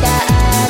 that